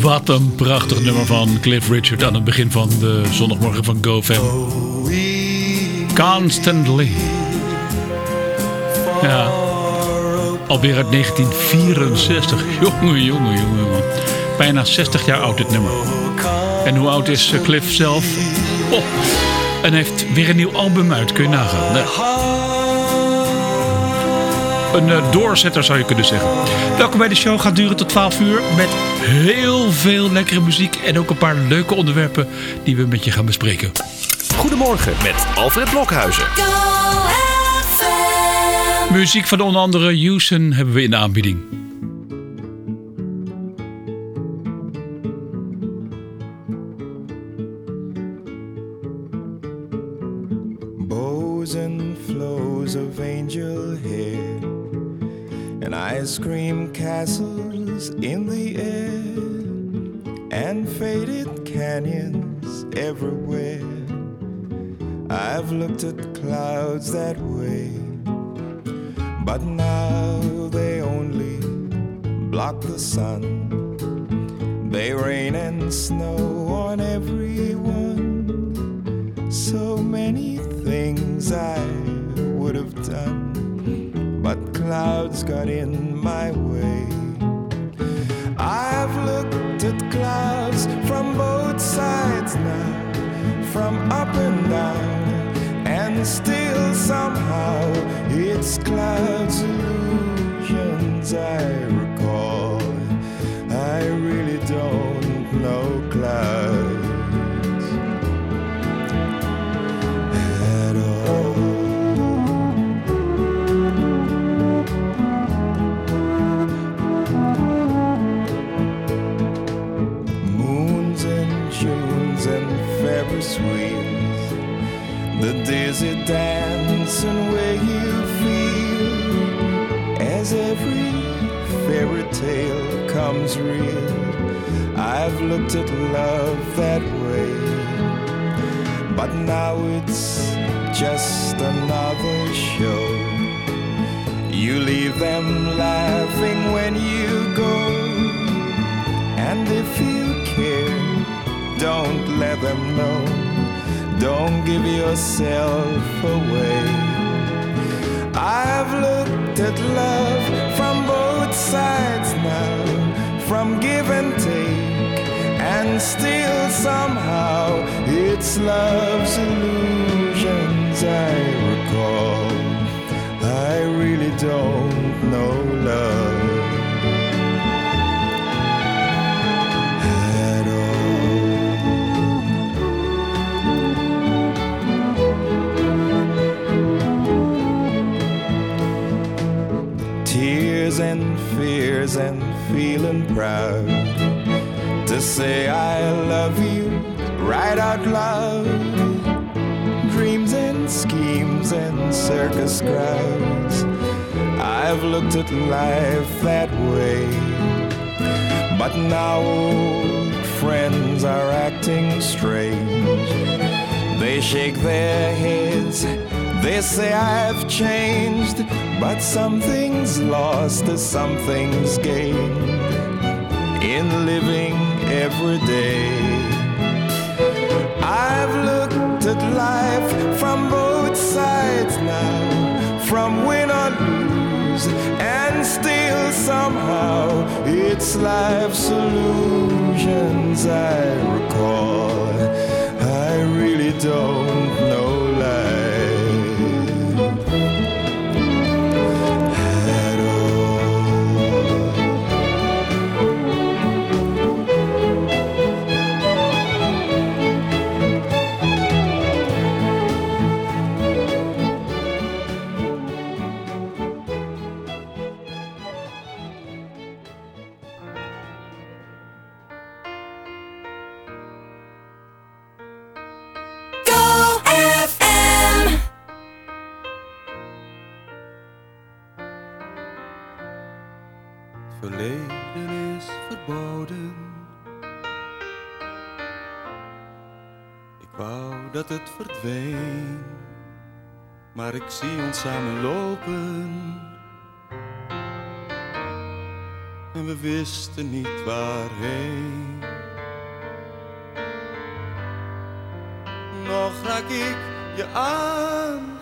Wat een prachtig nummer van Cliff Richard aan het begin van de zondagmorgen van GoFam. Constantly. Ja. Alweer uit 1964. Jongen, jongen, jongen, jongen. Bijna 60 jaar oud dit nummer. En hoe oud is eh, Cliff zelf? Oh. En heeft weer een nieuw album uit, kun je nagaan. Nee. Een eh, doorzetter zou je kunnen zeggen. Welkom bij de show. Gaat duren tot 12 uur. Met heel veel lekkere muziek. En ook een paar leuke onderwerpen die we met je gaan bespreken. Goedemorgen met Alfred Blokhuizen. Muziek van onder andere Houston hebben we in de aanbieding. In the air, and faded canyons everywhere. I've looked at clouds that way, but now they only block the sun. They rain and snow on everyone. So many things I would have done, but clouds got in clouds from both sides now, from up and down, and still somehow it's clouds illusions I At love that way, but now it's just another show. You leave them laughing when you go, and if you care, don't let them know. Don't give yourself away. Love's illusions I recall. I really don't know love and fears and feeling proud. to say I love you right out loud. Circus crowds. I've looked at life that way. But now old friends are acting strange. They shake their heads, they say I've changed. But something's lost as something's gained in living every day. It's life's illusions I recall. I really don't ik zie ons samen lopen. En we wisten niet waarheen. Nog raak ik je aan.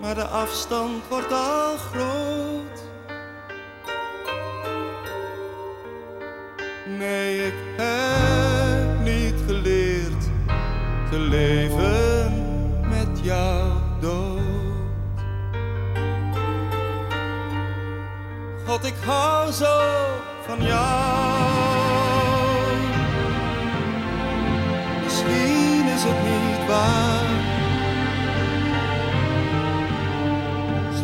maar de afstand wordt al groot. Nee, ik heb niet geleerd te leven jou dood. God, ik hou zo van jou. Misschien is het niet waar.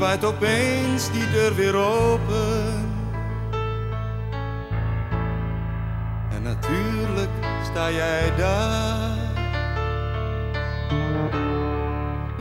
zwaait opeens die deur weer open. En natuurlijk sta jij daar.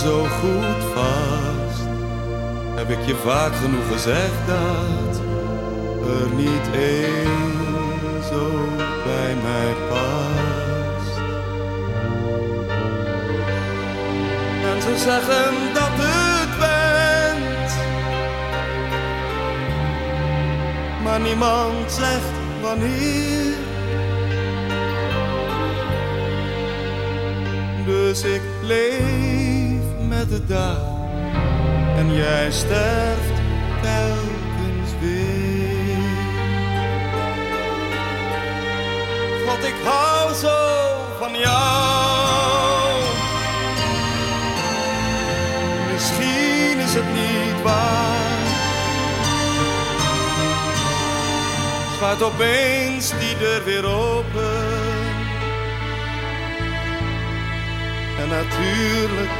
Zo goed vast. Heb ik je vaak genoeg gezegd dat er niet één zo bij mij past. Mensen zeggen dat het bent, maar niemand zegt wanneer. Dus ik leef de dag en jij sterft telkens weer. God, ik hou zo van jou. Misschien is het niet waar. Zwaait opeens die deur weer open. En natuurlijk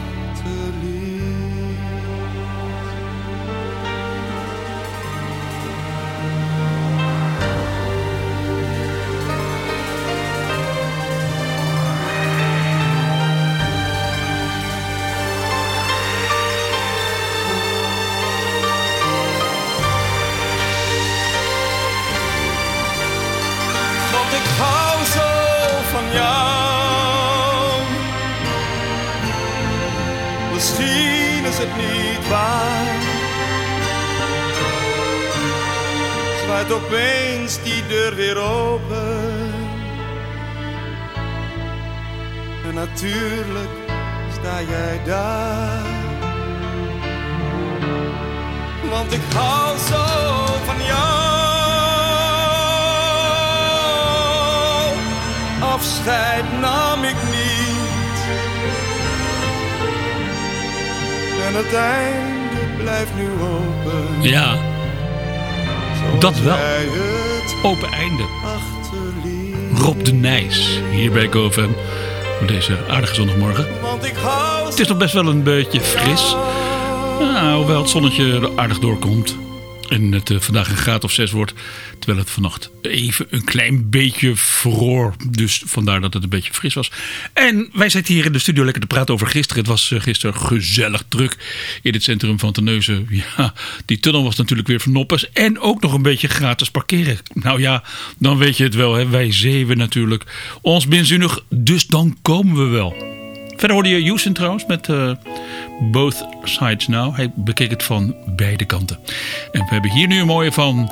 Natuurlijk sta jij daar. Want ik hou zo van jou. Afscheid nam ik niet. En het einde blijft nu open. Ja, zoals dat wel. het open einde. achterliet. Rob de Nijs, hier bij GoFM. Op deze aardige zondagmorgen. Het is nog best wel een beetje fris. Ja, hoewel het zonnetje aardig doorkomt. En het eh, vandaag een graad of 6 wordt. Terwijl het vannacht even een klein beetje vroor. Dus vandaar dat het een beetje fris was. En wij zitten hier in de studio lekker te praten over gisteren. Het was eh, gisteren gezellig druk in het centrum van Terneuzen. Ja, die tunnel was natuurlijk weer vernoppers. En ook nog een beetje gratis parkeren. Nou ja, dan weet je het wel. Hè? Wij zeven natuurlijk. Ons binzinnig, dus dan komen we wel. Verder hoorde je Houston trouwens met eh, Both Sides Now. Hij bekeek het van beide kanten. En we hebben hier nu een mooie van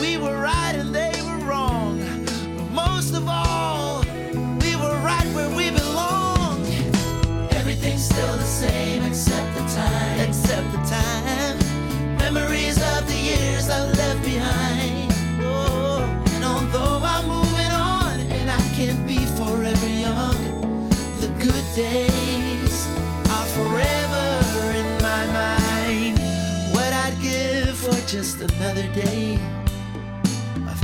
we were right and they were wrong. But most of all, we were right where we belong. Everything's still the same except the time. Except the time. Memories of the years I left behind. Oh, and although I'm moving on and I can't be forever young, the good days are forever in my mind. What I'd give for just another day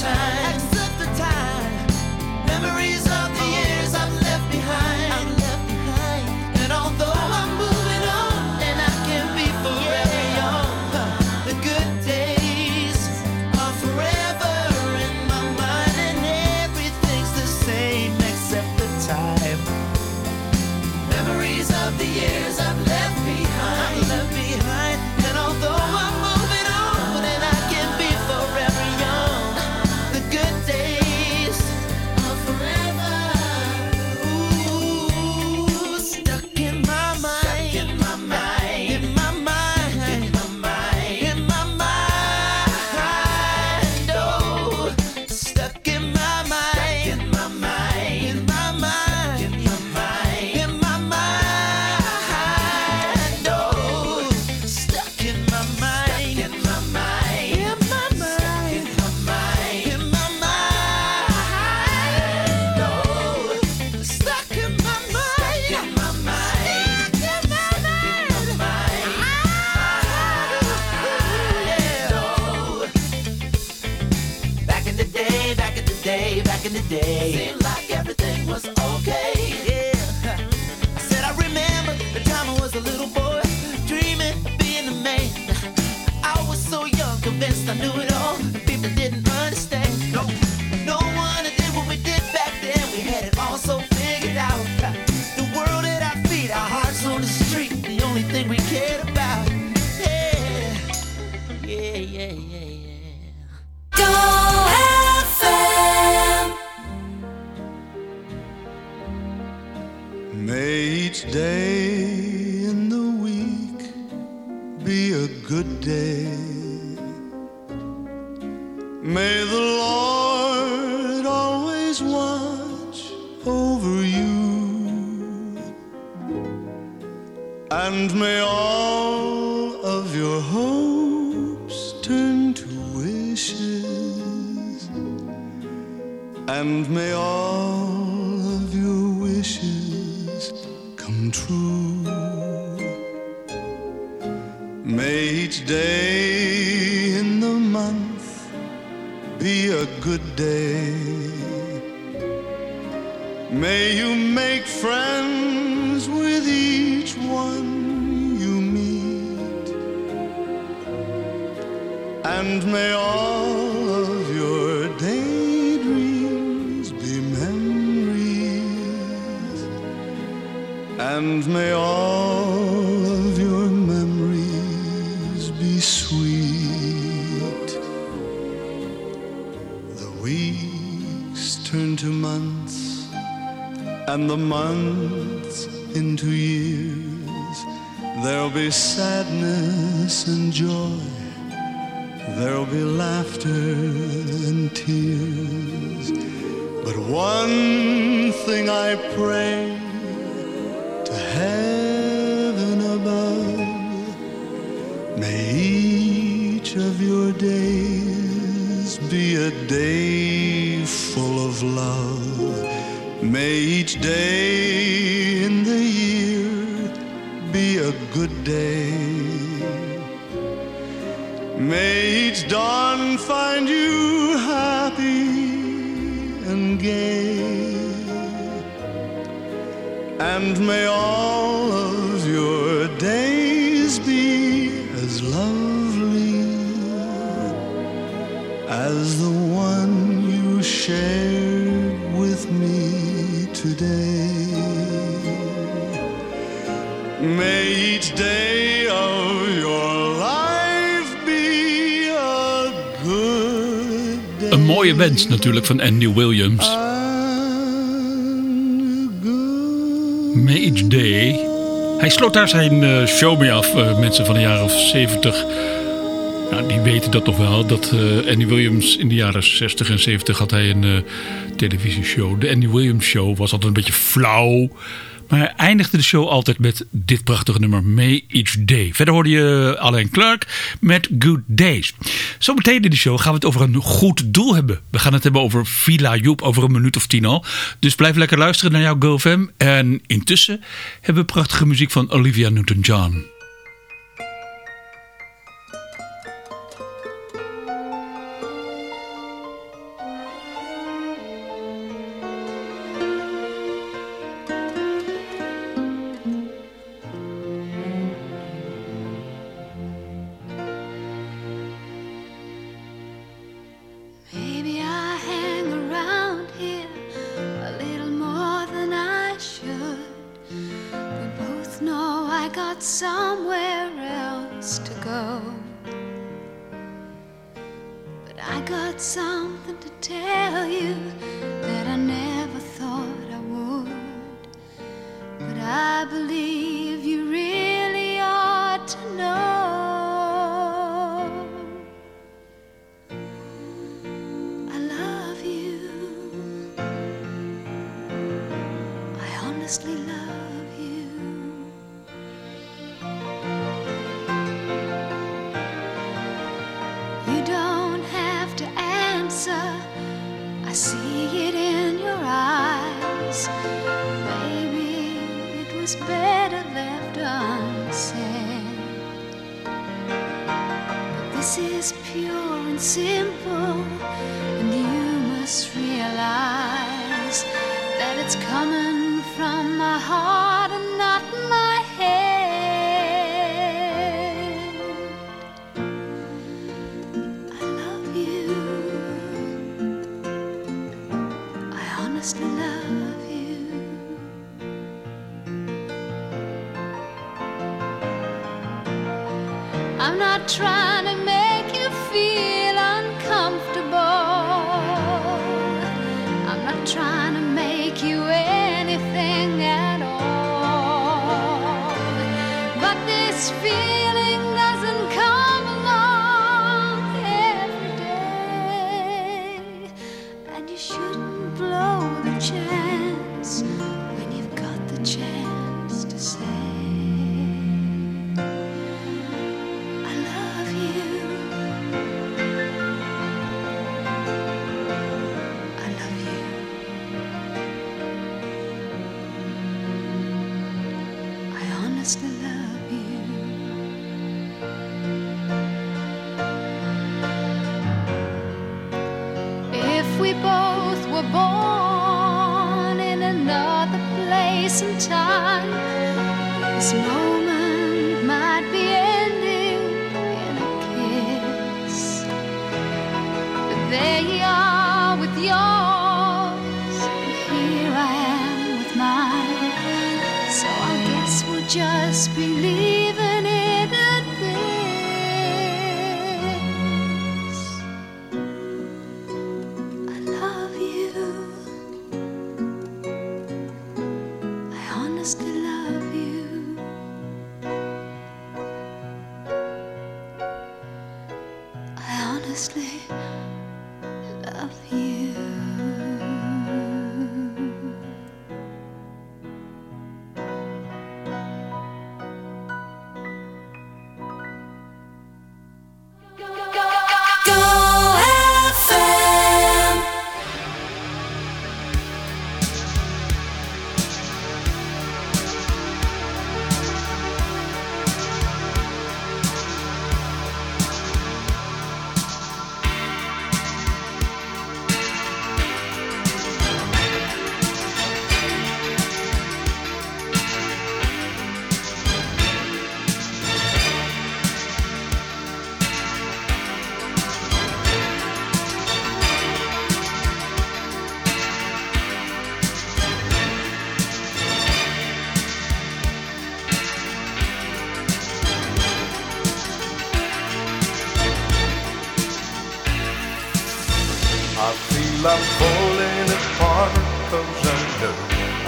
Time. Day, back in the day. Seemed like everything was okay. Yeah. I said I remember the time I was a little boy, dreaming of being a man. I was so young, convinced I knew it and joy. There'll be laughter and tears. But one thing I pray to heaven above may each of your days be a day full of love. May each day in the year be a good day. May each dawn find you happy and gay. And may all of your days be as lovely as the one you shared with me today. May each day mooie wens natuurlijk van Andy Williams. Each day. Hij sloot daar zijn eh, show mee af, eh, mensen van de jaren of 70. Nou, die weten dat nog wel. Dat eh, Andy Williams in de jaren 60 en 70 had hij een eh, televisieshow. De Andy Williams Show was altijd een beetje flauw. Maar hij eindigde de show altijd met dit prachtige nummer May Each Day. Verder hoorde je Alain Clark met Good Days. Zometeen in de show gaan we het over een goed doel hebben. We gaan het hebben over Villa Joep over een minuut of tien al. Dus blijf lekker luisteren naar jouw GoFam. En intussen hebben we prachtige muziek van Olivia Newton-John.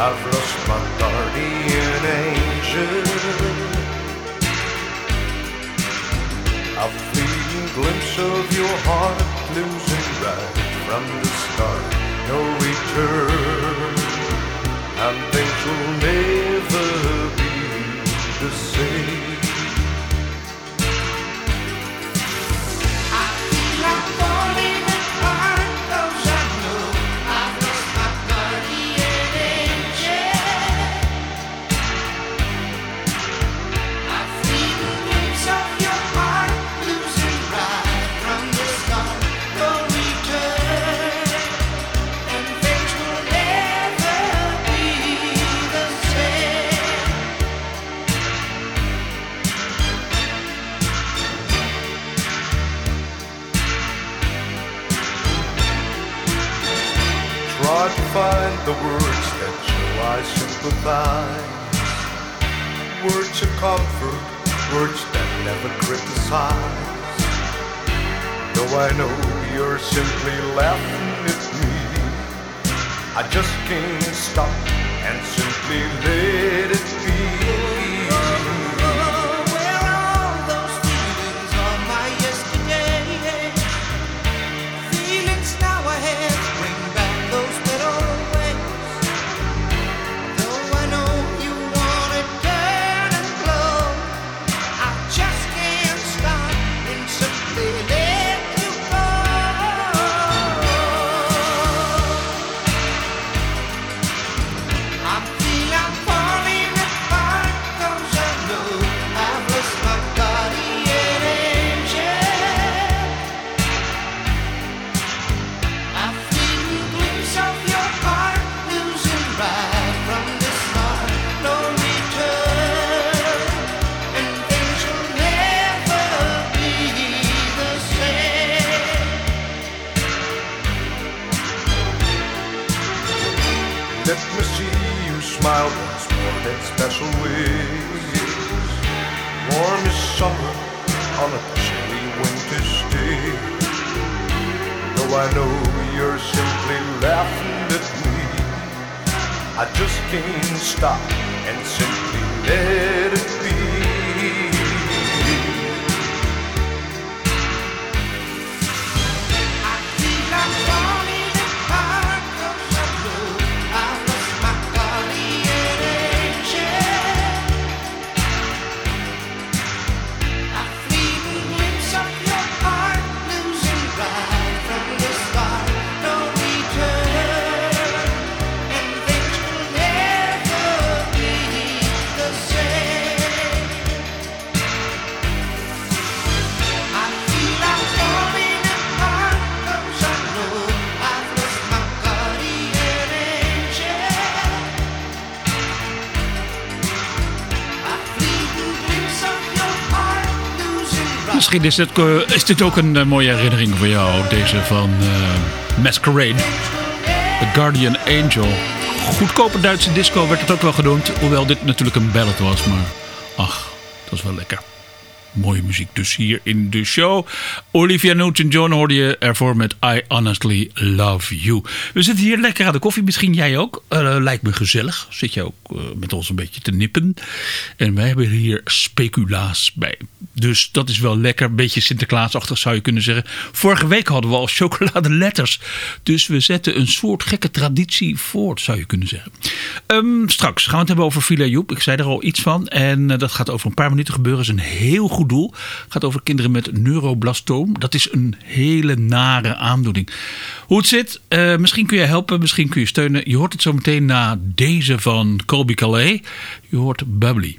I've lost my guardian angel. A fleeting glimpse of your heart, losing right from the start. No return, and things will never be the same. Misschien is dit, eh, is dit ook een eh, mooie herinnering voor jou, deze van eh, Masquerade. The Guardian Angel. Goedkope Duitse disco werd het ook wel genoemd. Hoewel dit natuurlijk een ballad was, maar ach, dat was wel lekker. Mooie muziek dus hier in de show. Olivia Newton-John hoorde je ervoor met I Honestly Love You. We zitten hier lekker aan de koffie. Misschien jij ook. Uh, lijkt me gezellig. Zit je ook uh, met ons een beetje te nippen. En wij hebben hier speculaas bij. Dus dat is wel lekker. Een beetje Sinterklaasachtig zou je kunnen zeggen. Vorige week hadden we al chocoladeletters. Dus we zetten een soort gekke traditie voort, zou je kunnen zeggen. Um, straks gaan we het hebben over Villa Joep. Ik zei er al iets van. En uh, dat gaat over een paar minuten gebeuren. Is een heel goed doel. Het gaat over kinderen met neuroblastoom. Dat is een hele nare aandoening. Hoe het zit, uh, misschien kun je helpen, misschien kun je steunen. Je hoort het zo meteen na deze van Colby Calais. Je hoort Bubbly.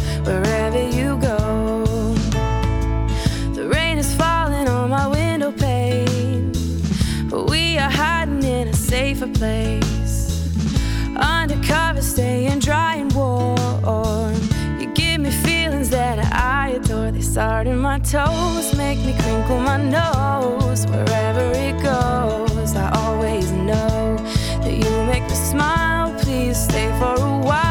safer place. Undercover, staying dry and warm. You give me feelings that I adore. They start in my toes, make me crinkle my nose. Wherever it goes, I always know that you make me smile. Please stay for a while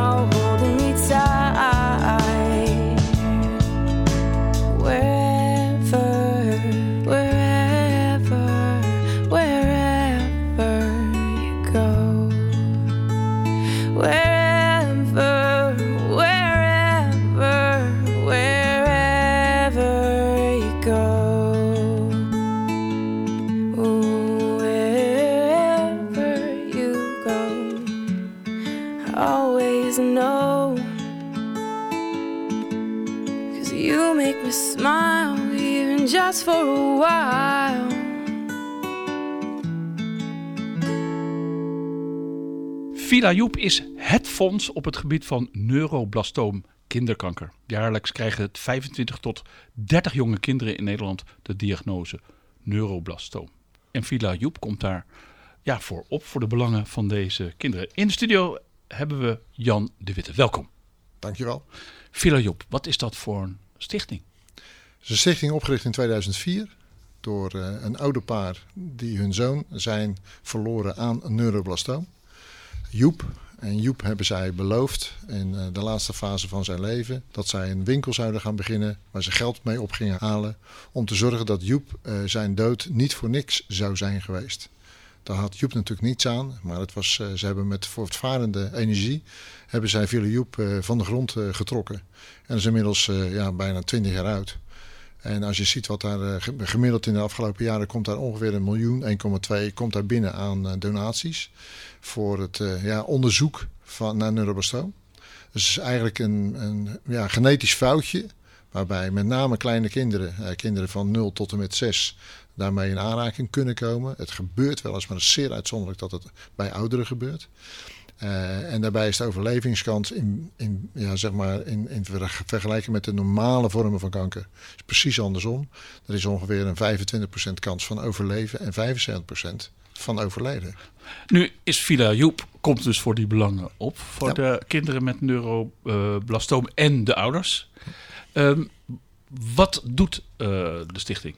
a while. Villa Joep is het fonds op het gebied van neuroblastoom kinderkanker. Jaarlijks krijgen het 25 tot 30 jonge kinderen in Nederland de diagnose neuroblastoom. En Villa Joep komt daar ja, voor op voor de belangen van deze kinderen. In de studio hebben we Jan de Witte. Welkom. Dankjewel. Villa Joep, wat is dat voor een stichting? Een stichting opgericht in 2004 door uh, een ouderpaar die hun zoon zijn verloren aan een neuroblastoom. Joep. En Joep hebben zij beloofd in uh, de laatste fase van zijn leven dat zij een winkel zouden gaan beginnen waar ze geld mee op gingen halen om te zorgen dat Joep uh, zijn dood niet voor niks zou zijn geweest. Daar had Joep natuurlijk niets aan, maar het was, ze hebben met voortvarende energie hebben zij Villa Joep van de grond getrokken. En is inmiddels ja, bijna 20 jaar oud. En als je ziet wat daar gemiddeld in de afgelopen jaren komt daar ongeveer een miljoen, 1,2 komt daar binnen aan donaties voor het uh, ja, onderzoek van, naar neuroblastoom. Dus is eigenlijk een, een ja, genetisch foutje waarbij met name kleine kinderen, eh, kinderen van 0 tot en met 6, daarmee in aanraking kunnen komen. Het gebeurt wel eens, maar het is zeer uitzonderlijk dat het bij ouderen gebeurt. Uh, en daarbij is de overlevingskans in, in, ja, zeg maar in, in vergelijking met de normale vormen van kanker is precies andersom. Er is ongeveer een 25% kans van overleven en 75% van overlijden. Nu is Villa Joep komt dus voor die belangen op. Voor ja. de kinderen met neuroblastoom en de ouders. Um, wat doet uh, de stichting?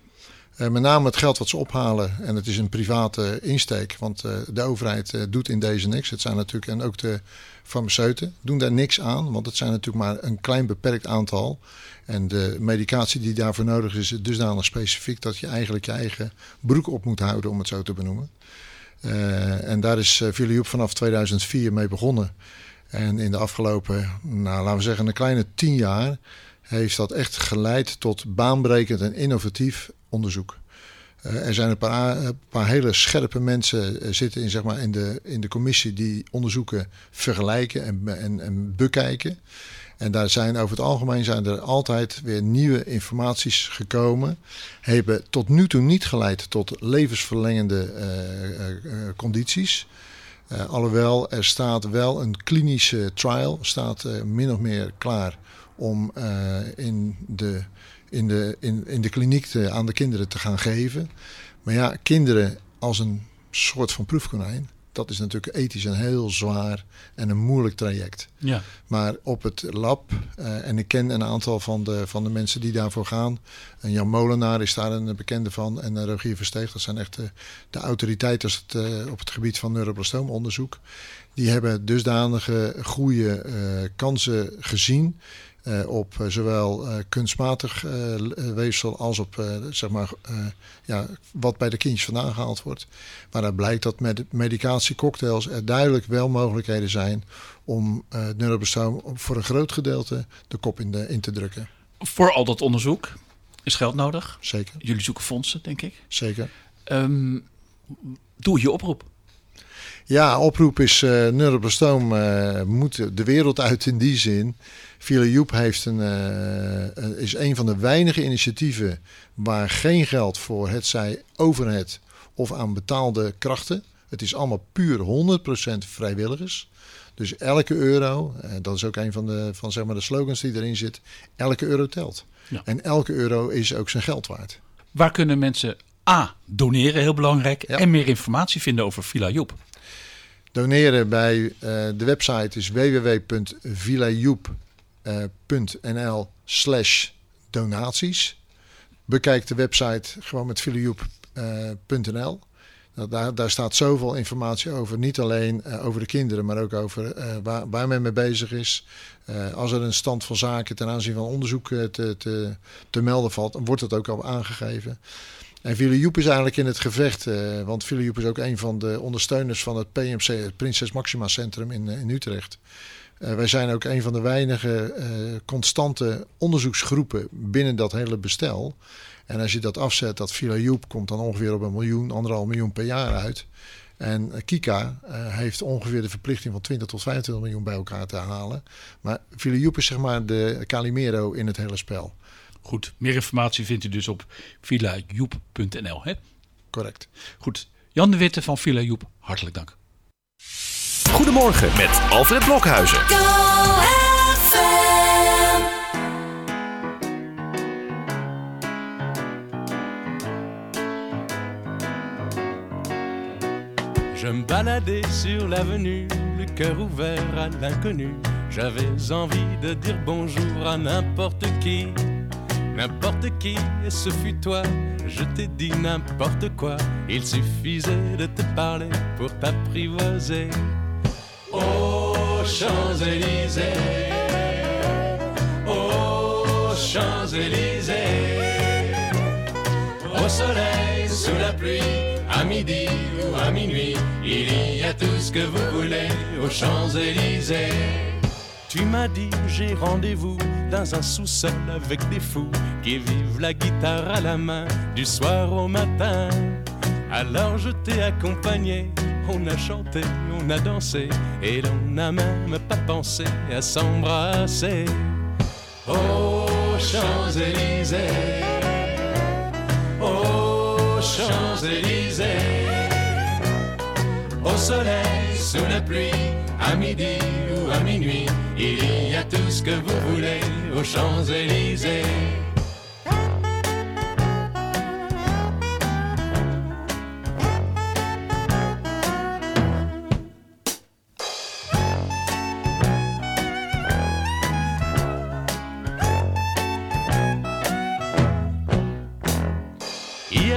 Uh, met name het geld wat ze ophalen. En het is een private insteek. Want uh, de overheid uh, doet in deze niks. Het zijn natuurlijk, en ook de farmaceuten doen daar niks aan. Want het zijn natuurlijk maar een klein beperkt aantal. En de medicatie die daarvoor nodig is, is dusdanig specifiek dat je eigenlijk je eigen broek op moet houden, om het zo te benoemen. En daar is Philip vanaf 2004 mee begonnen. En in de afgelopen, nou, laten we zeggen, een kleine tien jaar heeft dat echt geleid tot baanbrekend en innovatief onderzoek. Uh, er zijn een paar, een paar, hele scherpe mensen zitten in, zeg maar, in, de, in de commissie die onderzoeken vergelijken en, en, en bekijken. En daar zijn over het algemeen zijn er altijd weer nieuwe informaties gekomen. Hebben tot nu toe niet geleid tot levensverlengende uh, condities. Uh, alhoewel er staat wel een klinische trial, staat min of meer klaar om in, de, in, de, in, in de kliniek te, aan de kinderen te gaan geven. Maar ja, kinderen als een soort van proefkonijn dat is natuurlijk ethisch een heel zwaar en een moeilijk traject. Ja. Maar op het lab, uh, en ik ken een aantal van de, van de mensen die daarvoor gaan. En Jan Molenaar is daar een bekende van. En uh, Rogier Versteeg, dat zijn echt de, de autoriteiten het, uh, op het gebied van neuroblastoomonderzoek. Die hebben dusdanige goede kansen gezien op uh, zowel uh, kunstmatig weefsel als op zeg maar, ja, wat bij de kindjes vandaan gehaald wordt. Waaruit blijkt dat met medicatiecocktails er duidelijk wel mogelijkheden zijn om neurobestoom voor een groot gedeelte de kop in, de, in te drukken. Voor al dat onderzoek is geld nodig. Zeker. Jullie zoeken fondsen, denk ik. Zeker. Um, doe je oproep. Ja, oproep is uh, uh, moet de wereld uit in die zin. Villa Joep heeft een, uh, is een van de weinige initiatieven waar geen geld voor het zij overheid of aan betaalde krachten. Het is allemaal puur 100% vrijwilligers. Dus elke euro, dat is ook een van de, van zeg maar de slogans die erin zit, elke euro telt. Ja. En elke euro is ook zijn geld waard. Waar kunnen mensen A, doneren, heel belangrijk, ja. en meer informatie vinden over Villa Joep? Doneren bij uh, de website is www.villajoep.nl slash donaties. Bekijk de website gewoon met villajoep.nl. Uh, daar, daar staat zoveel informatie over. Niet alleen uh, over de kinderen, maar ook over waar, waar, men mee bezig is. Als er een stand van zaken ten aanzien van onderzoek te, te, te melden valt, wordt dat ook al aangegeven. En Joep is eigenlijk in het gevecht, want Joep is ook een van de ondersteuners van het PMC, het Prinses Maxima Centrum in, in Utrecht. Uh, wij zijn ook een van de weinige uh, constante onderzoeksgroepen binnen dat hele bestel. En als je dat afzet, dat Joep komt dan ongeveer op een miljoen, anderhalf miljoen per jaar uit. En Kika uh, heeft ongeveer de verplichting van 20 tot 25 miljoen bij elkaar te halen. Maar Joep is zeg maar de Calimero in het hele spel. Goed, meer informatie vindt u dus op villajoep.nl. hè? Correct. Goed, Jan de Witte van Villa Joep, hartelijk dank. Goedemorgen met Alfred Blokhuizen. Je me baladais sur l'avenue, le cœur ouvert à l'inconnu. J'avais envie de dire bonjour à n'importe qui, n'importe qui, et ce fut toi. Je t'ai dit n'importe quoi, il suffisait de te parler pour t'apprivoiser. Aux Champs-Élysées, aux Champs-Élysées, au soleil, sous la pluie, à midi ou à minuit, il y a tout ce que vous voulez aux Champs-Élysées. Tu m'as dit j'ai rendez-vous dans un sous-sol avec des fous qui vivent la guitare à la main du soir au matin. Alors je t'ai accompagné, on a chanté, on a dansé et l'on n'a même pas pensé à s'embrasser. Aux Champs-Élysées, aux Champs-Élysées, au soleil, sous la pluie, à midi ou à minuit, il y a tout ce que vous voulez aux Champs-Élysées.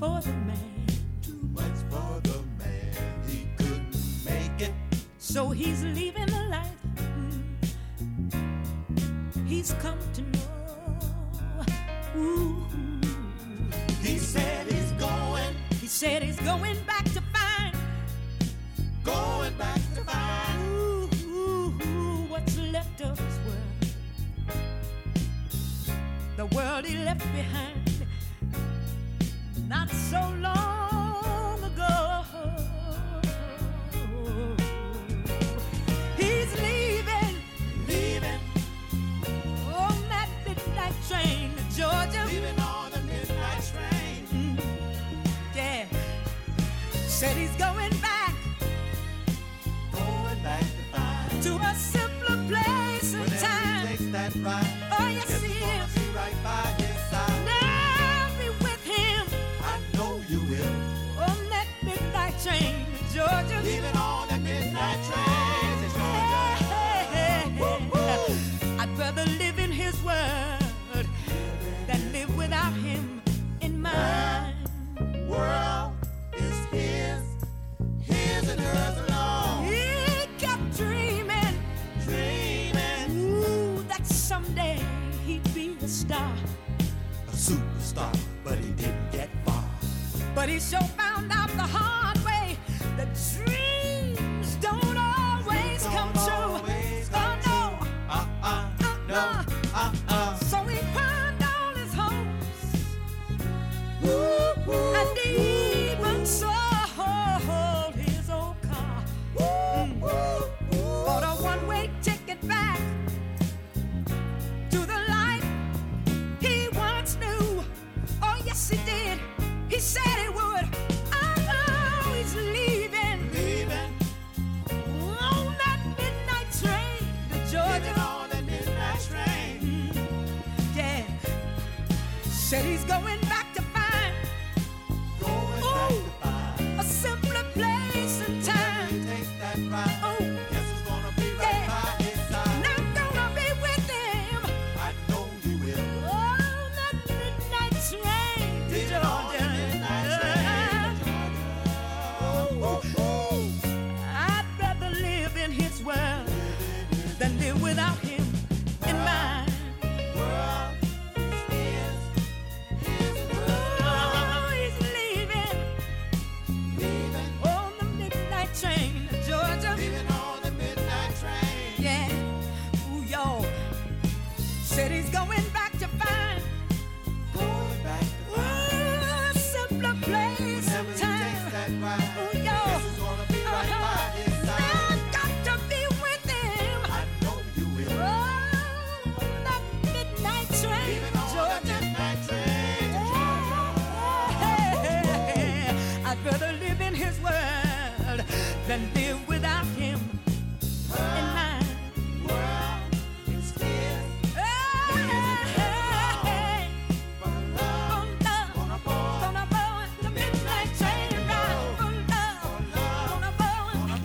sport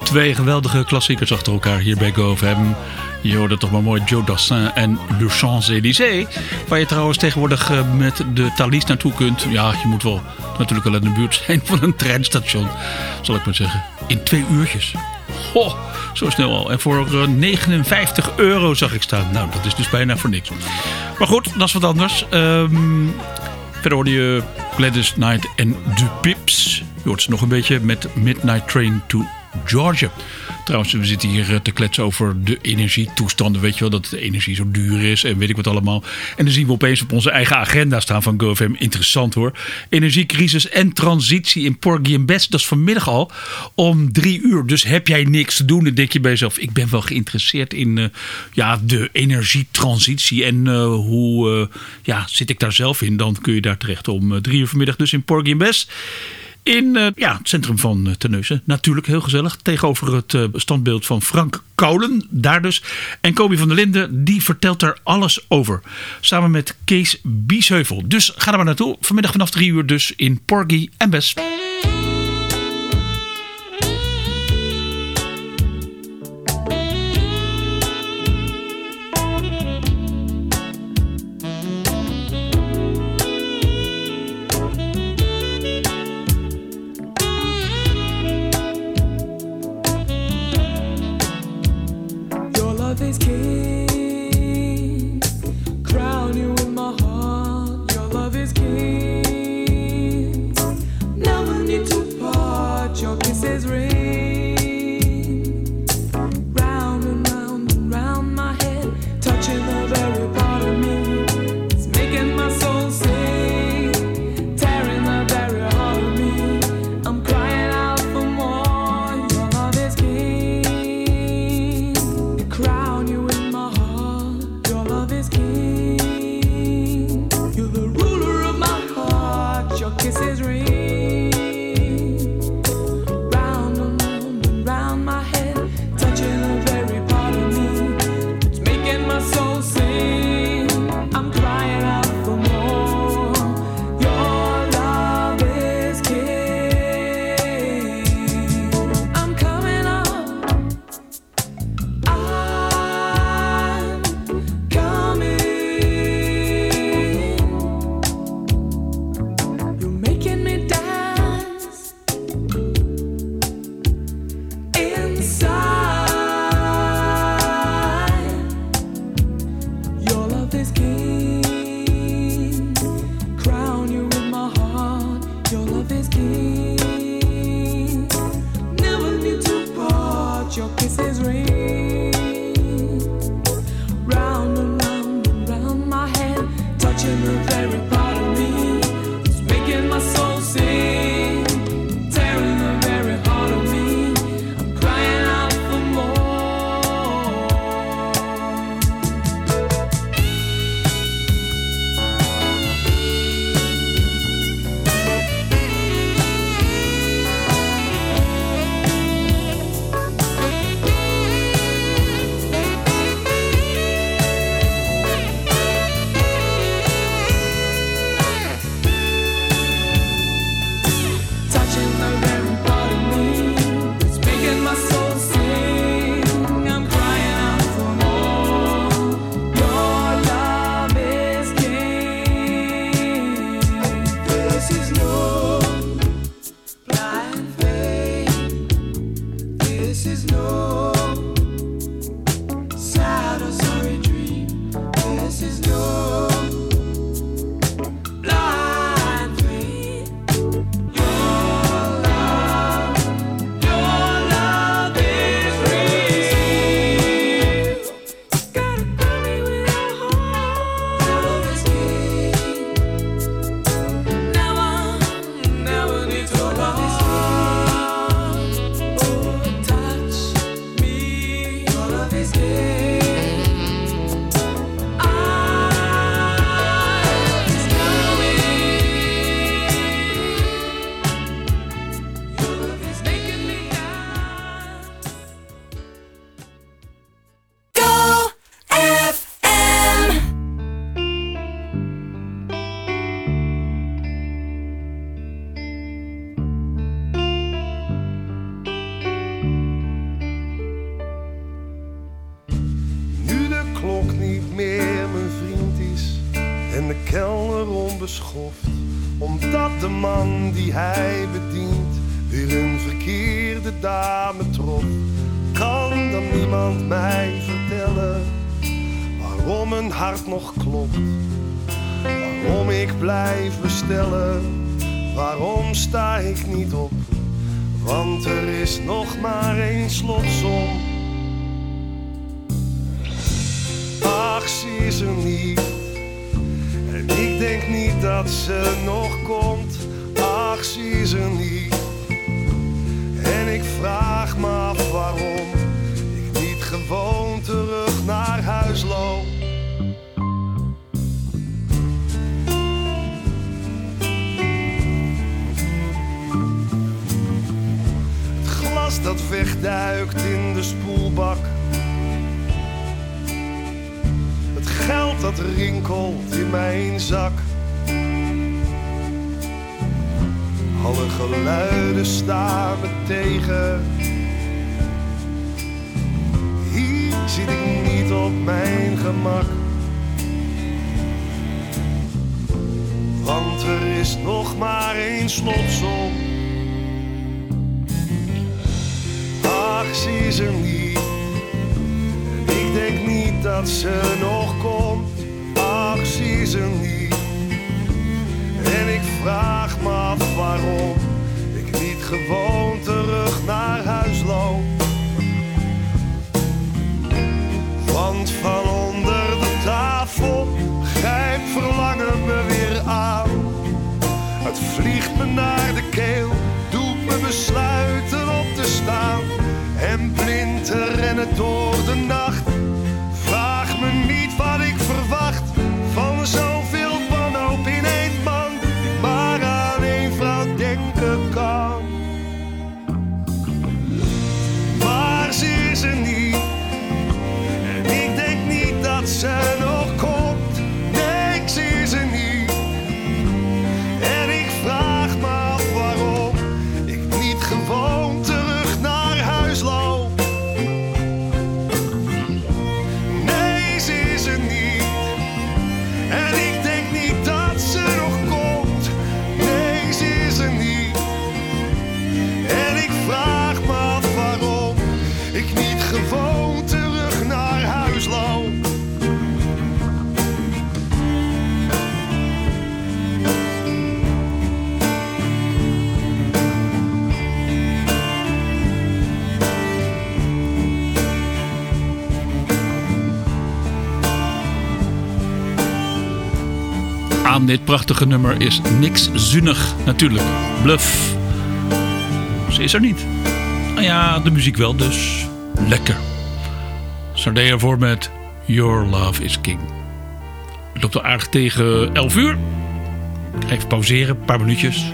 Twee geweldige klassiekers achter elkaar hier bij GoFM. Je hoorde toch maar mooi Joe Dassin en Le Champs-Élysées. Waar je trouwens tegenwoordig eh, met de Thalys naartoe kunt. Ja, je moet wel natuurlijk wel in de buurt zijn van een treinstation. Zal ik maar zeggen. In twee uurtjes. Ho, zo snel al. En voor eh, 59 euro zag ik staan. Nou, dat is dus bijna voor niks. Maar goed, dat is wat anders. Ehm, verder hoorde je Gladys Knight en The Pips. Je hoort ze nog een beetje met Midnight Train to Georgia. Trouwens, we zitten hier eh, te kletsen over de energietoestanden. Weet je wel, dat de energie zo duur is en weet ik wat allemaal. En dan zien we opeens op onze eigen agenda staan van GoFM. Interessant hoor. Energiecrisis en transitie in Porgy en Bess. Dat is vanmiddag al om drie uur. Dus heb jij niks te doen, dan denk je bij jezelf... ik ben wel geïnteresseerd in eh, ja, de energietransitie. En eh, hoe ja, zit ik daar zelf in? Dan kun je daar terecht om drie uur vanmiddag. Dus in Porgy en Bess in uh, ja, het centrum van uh. Natuurlijk heel gezellig. Tegenover het uh, standbeeld van Frank Koulen. Daar dus. En Kobi van der Linden die vertelt daar alles over. Samen met Kees Biesheuvel. Dus ga er maar naartoe. Vanmiddag vanaf drie uur dus in Porgy en Bes. Wegduikt in de spoelbak. Het geld dat rinkelt in mijn zak. Alle geluiden staan me tegen. Hier zit ik niet op mijn gemak. Want er is nog maar één slotsom. Ach, zie ze niet. Ik denk niet dat ze nog komt. Ach, zie ze niet. En ik vraag me af waarom ik niet gewoon terug naar huis loop. Want van onder de tafel grijpt verlangen me weer aan. Het vliegt me naar de keel, doet me besluiten op te staan. En blind te rennen door de nacht. Vraag me niet wat ik verwacht gewoon terug naar huis. Aan dit prachtige nummer is niks zuinig natuurlijk. Bluff. Ze is er niet. Nou ja, de muziek wel, dus lekker. Sardé ervoor met Your Love is King. Het loopt al aardig tegen 11 uur. Even pauzeren, een paar minuutjes.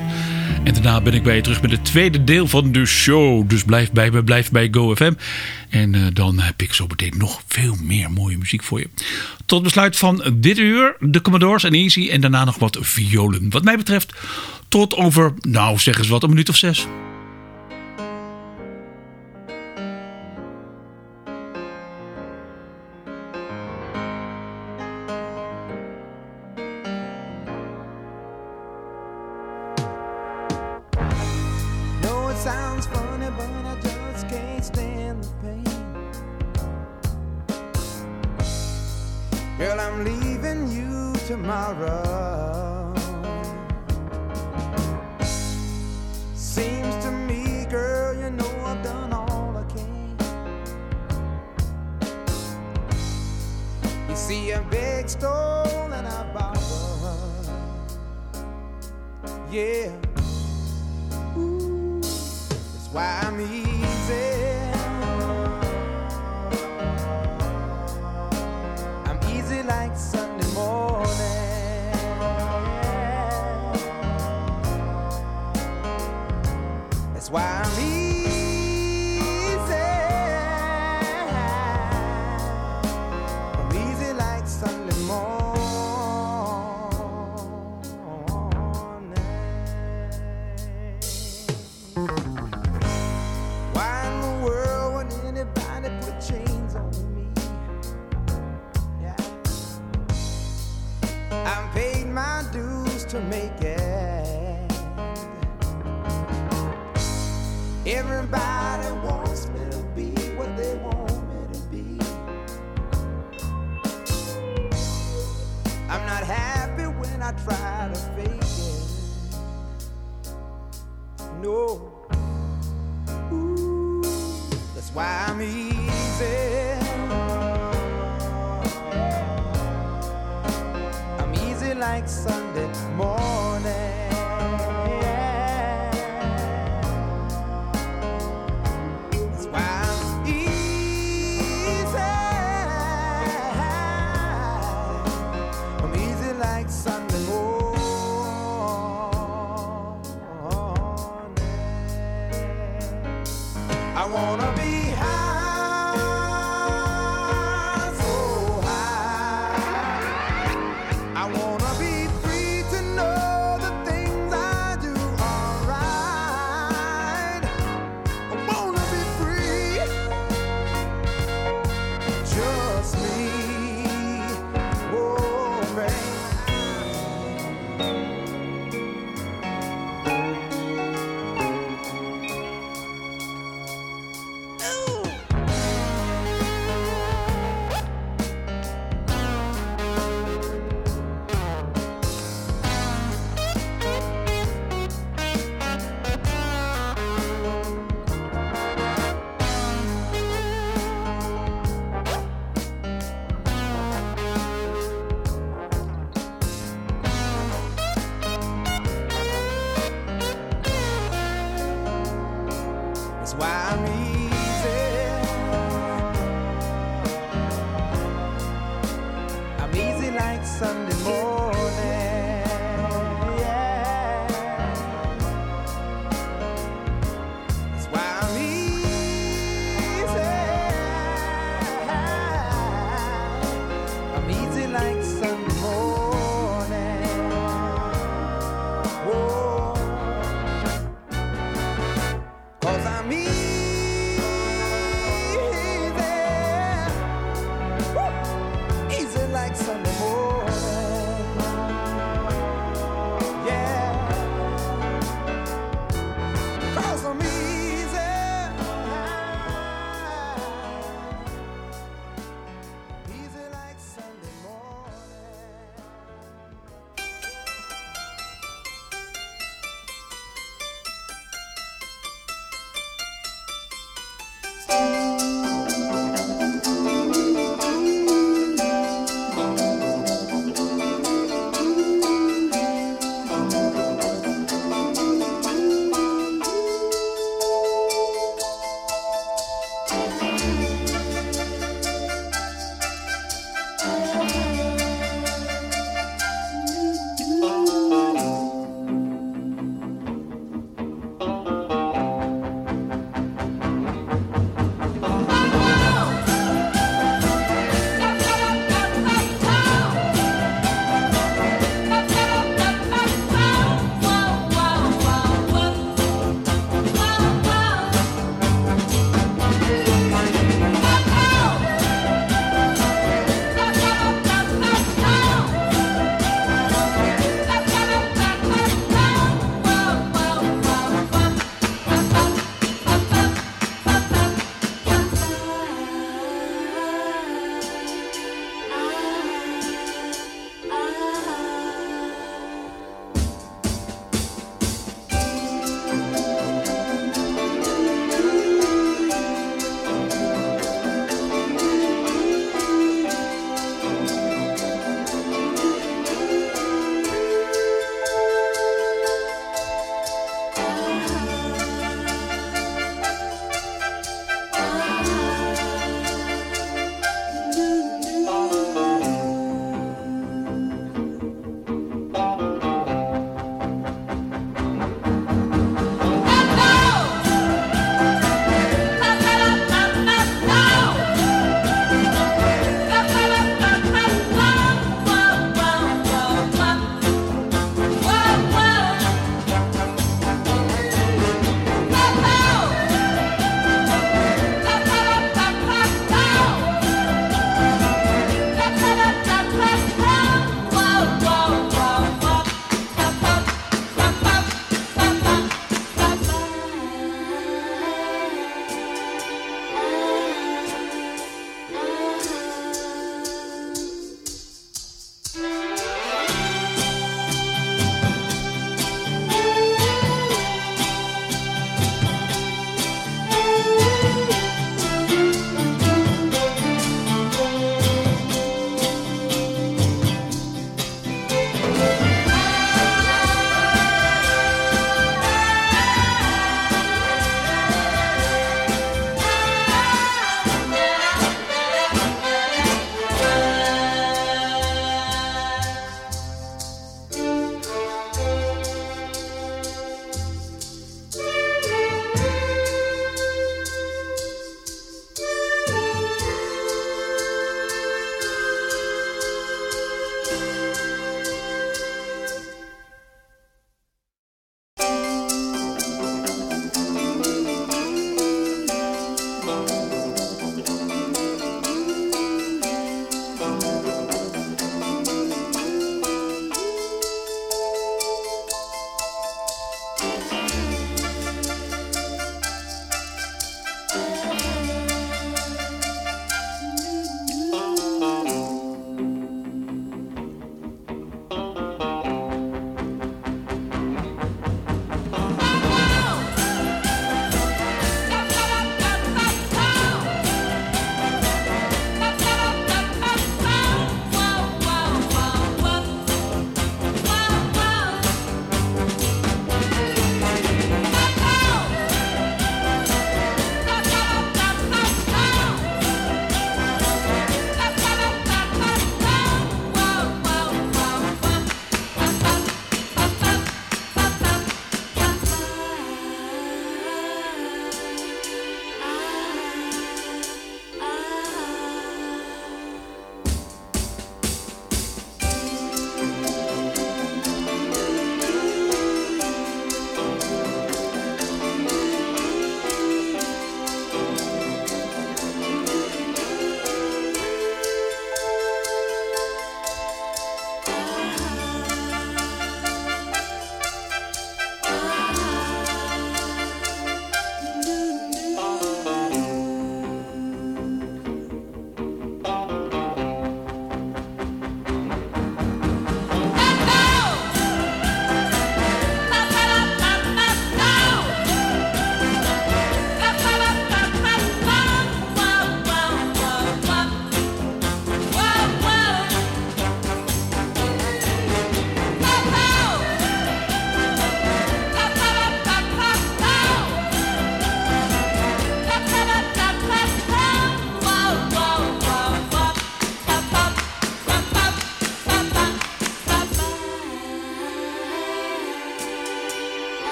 En daarna ben ik bij je terug met het tweede deel van de show. Dus blijf bij me, blijf bij GoFM. En eh, dan heb ik zo meteen nog veel meer mooie muziek voor je. Tot besluit van dit uur, de Commodores en Easy. En daarna nog wat violen. Wat mij betreft, tot over, nou zeg eens wat, een minuut of zes. Why easy.